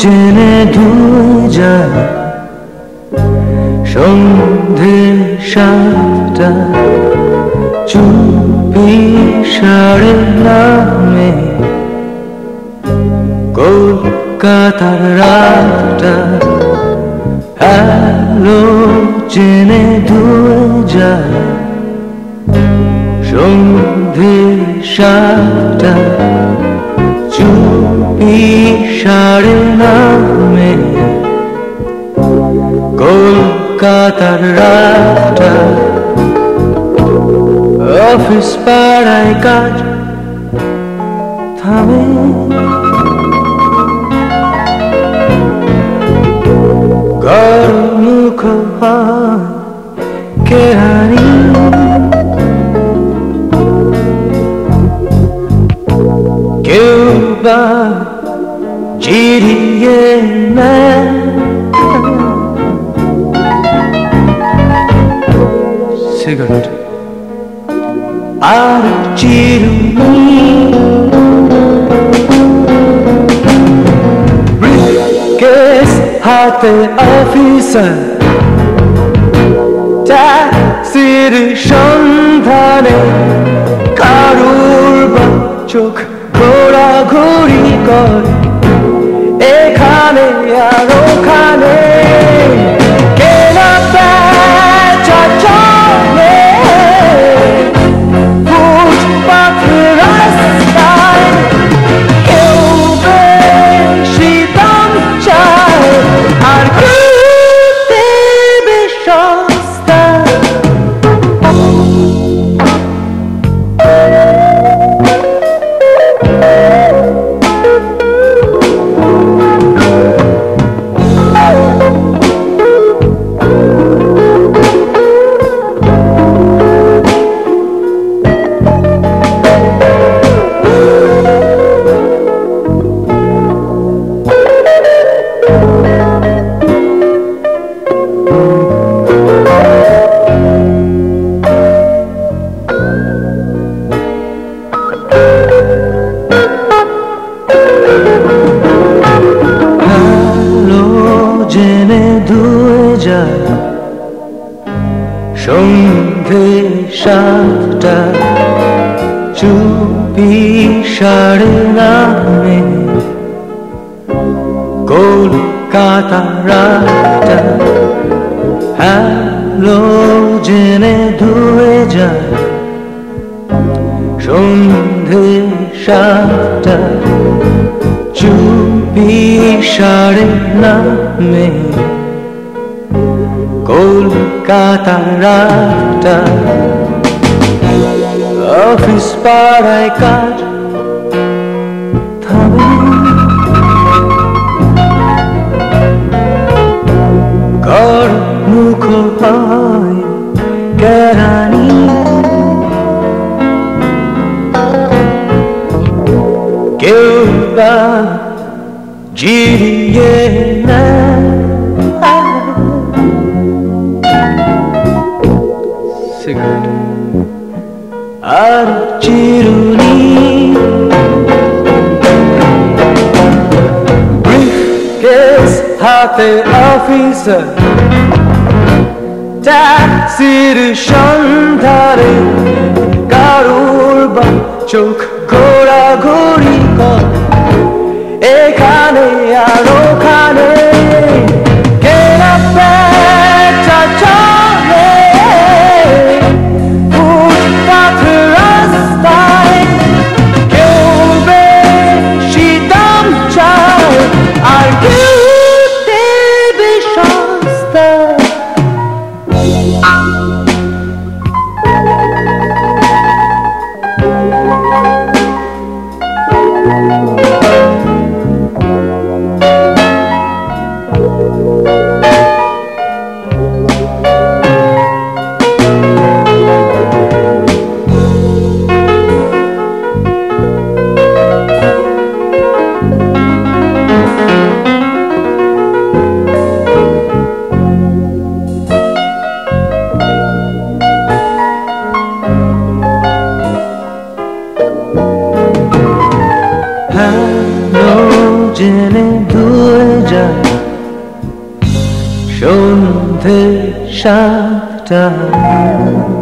চেনে ধুয়ে যায় সন্ধে সাতটা, চুপি সাড়ে নামে কলকাতার রাতটা। আলো চেনে ধুয়ে যায় সন্ধে সাতটা। চুপি সারে নামে কলকাতার রাতটা। অফিস পাড়ায় কাজ। থামে बार जी रही है मैं सिगरेट ఆర్చిరుని Briefcase hat der Officer Taksir schon tane Karur bak çok চোখ ঘোরাঘুরি করে। সন্ধে সাতটা, চুপি সাড়ে নামে। কলকাতা রাতটা আলো জেনে ধুয়ে যায়। সন্ধে সাতটা, চুপি সাড়ে নামে। কলকাতা রাতটা। অফিস পাড়ায় কাজ থামে। ঘর মুখ হয় কেরানি। কেউ বা জিরিয়ে নেয়। আর চিরুনি ব্রিফকেস হাতে অফিসার ট্যাক্সির সন্ধারে কারুর বা চোখ ঘোরাঘুরি shut down.